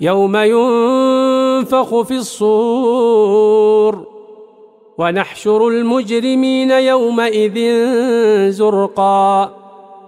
يوم ينفخ في الصور ونحشر المجرمين يومئذ زرقاً.